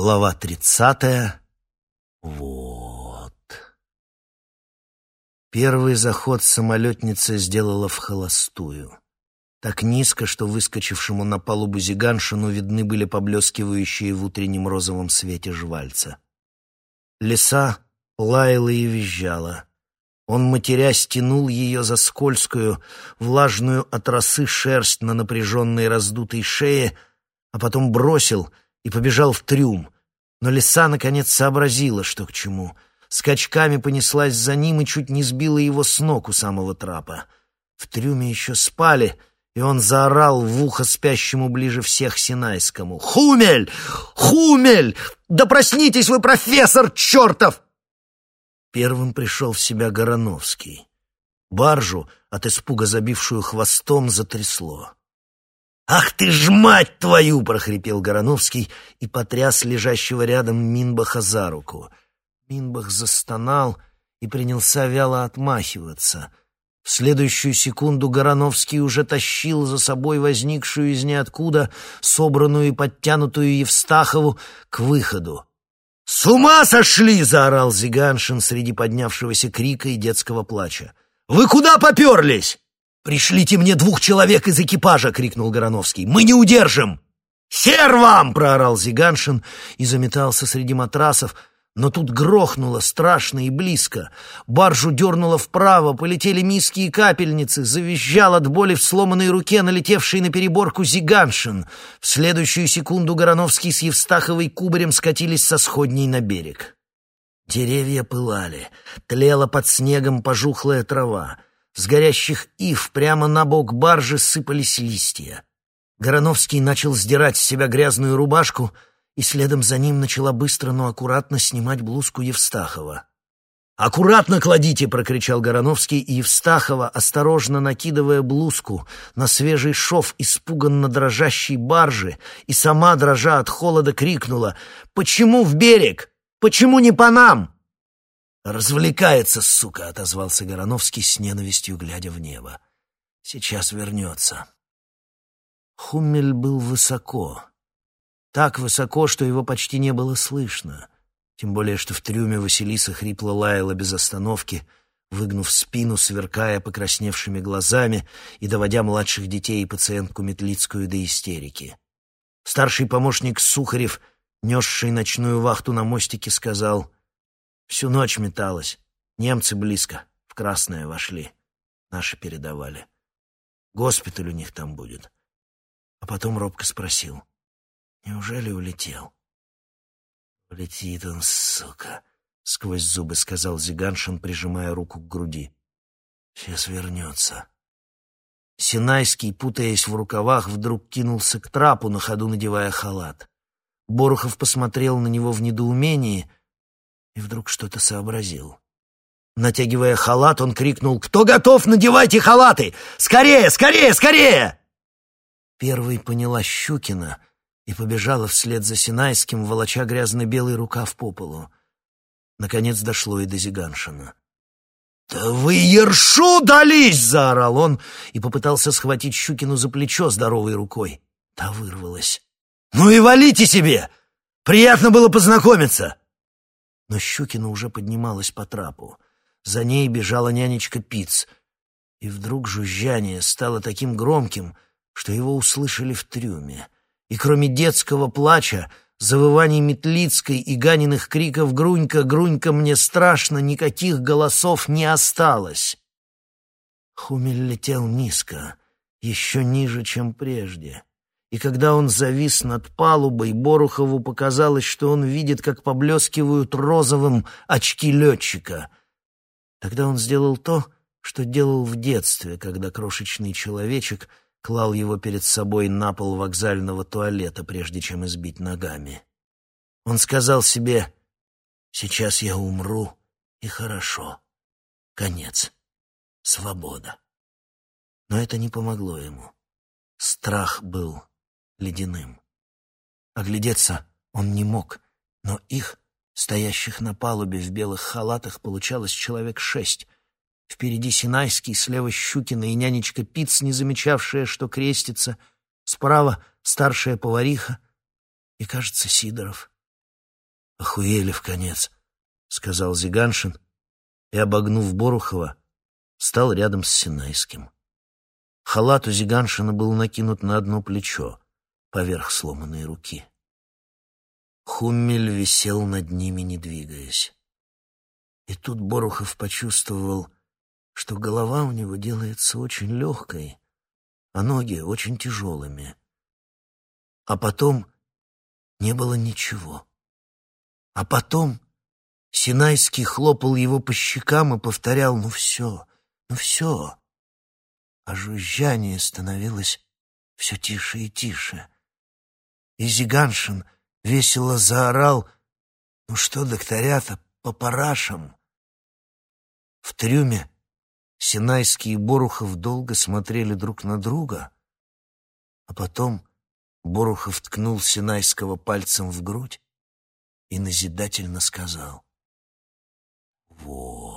Глава тридцатая. Вот. Первый заход самолетница сделала в холостую. Так низко, что выскочившему на палубу Зиганшину видны были поблескивающие в утреннем розовом свете жвальца. Лиса лаяла и визжала. Он, матерясь, тянул ее за скользкую, влажную от росы шерсть на напряженной раздутой шее, а потом бросил — и побежал в трюм. Но лиса, наконец, сообразила, что к чему. Скачками понеслась за ним и чуть не сбила его с ног у самого трапа. В трюме еще спали, и он заорал в ухо спящему ближе всех Синайскому. «Хумель! Хумель! Да проснитесь вы, профессор чертов!» Первым пришел в себя Гороновский. Баржу, от испуга забившую хвостом, затрясло. «Ах ты ж мать твою!» — прохрипел Гороновский и потряс лежащего рядом Минбаха за руку. Минбах застонал и принялся вяло отмахиваться. В следующую секунду Гороновский уже тащил за собой возникшую из ниоткуда собранную и подтянутую Евстахову к выходу. «С ума сошли!» — заорал Зиганшин среди поднявшегося крика и детского плача. «Вы куда поперлись?» «Пришлите мне двух человек из экипажа!» — крикнул Гороновский. «Мы не удержим!» «Хер вам!» — проорал Зиганшин и заметался среди матрасов, но тут грохнуло страшно и близко. Баржу дернуло вправо, полетели миски и капельницы, завизжал от боли в сломанной руке налетевший на переборку Зиганшин. В следующую секунду Гороновский с Евстаховой кубарем скатились со сходней на берег. Деревья пылали, тлела под снегом пожухлая трава. С горящих ив прямо на бок баржи сыпались листья. Гороновский начал сдирать с себя грязную рубашку, и следом за ним начала быстро, но аккуратно снимать блузку Евстахова. «Аккуратно кладите!» — прокричал Гороновский, и Евстахова, осторожно накидывая блузку на свежий шов испуганно дрожащей баржи, и сама, дрожа от холода, крикнула «Почему в берег? Почему не по нам?» «Развлекается, сука!» — отозвался Гороновский с ненавистью, глядя в небо. «Сейчас вернется». Хуммель был высоко. Так высоко, что его почти не было слышно. Тем более, что в трюме Василиса хрипло лаяла без остановки, выгнув спину, сверкая покрасневшими глазами и доводя младших детей и пациентку Метлицкую до истерики. Старший помощник Сухарев, несший ночную вахту на мостике, сказал — Всю ночь металась. Немцы близко, в Красное вошли. Наши передавали. Госпиталь у них там будет. А потом робко спросил. Неужели улетел? Улетит он, сука, сквозь зубы сказал Зиганшин, прижимая руку к груди. Сейчас вернется. Синайский, путаясь в рукавах, вдруг кинулся к трапу, на ходу надевая халат. Борухов посмотрел на него в недоумении — и вдруг что-то сообразил. Натягивая халат, он крикнул «Кто готов, надевайте халаты! Скорее, скорее, скорее!» Первой поняла Щукина и побежала вслед за Синайским, волоча грязно-белый рукав по полу. Наконец дошло и до Зиганшина. «Да вы ершу дались!» — заорал он и попытался схватить Щукину за плечо здоровой рукой. Та вырвалась. «Ну и валите себе! Приятно было познакомиться!» Но Щукина уже поднималась по трапу. За ней бежала нянечка Пиц. И вдруг жужжание стало таким громким, что его услышали в трюме. И кроме детского плача, завываний Метлицкой и Ганиных криков «Грунька, Грунька, мне страшно!» никаких голосов не осталось. Хумель летел низко, еще ниже, чем прежде и когда он завис над палубой, Борухову показалось, что он видит, как поблескивают розовым очки летчика. Тогда он сделал то, что делал в детстве, когда крошечный человечек клал его перед собой на пол вокзального туалета, прежде чем избить ногами. Он сказал себе «Сейчас я умру, и хорошо. Конец. Свобода». Но это не помогло ему. Страх был ледяным. Оглядеться он не мог, но их, стоящих на палубе в белых халатах, получалось человек шесть. Впереди Синайский, слева Щукина и нянечка Пиц, не замечавшая, что крестится, справа старшая повариха и, кажется, Сидоров. «Охуели в конец», — сказал Зиганшин, и, обогнув Борухова, стал рядом с Синайским. Халат у Зиганшина был накинут на одно плечо, поверх сломанной руки. Хуммель висел над ними, не двигаясь. И тут Борухов почувствовал, что голова у него делается очень легкой, а ноги очень тяжелыми. А потом не было ничего. А потом Синайский хлопал его по щекам и повторял «Ну все, ну все». А жужжание становилось все тише и тише. И Зиганшин весело заорал «Ну что, докторята, по парашам?» В трюме Синайский и Борухов долго смотрели друг на друга, а потом Борухов ткнул Синайского пальцем в грудь и назидательно сказал. «Вот».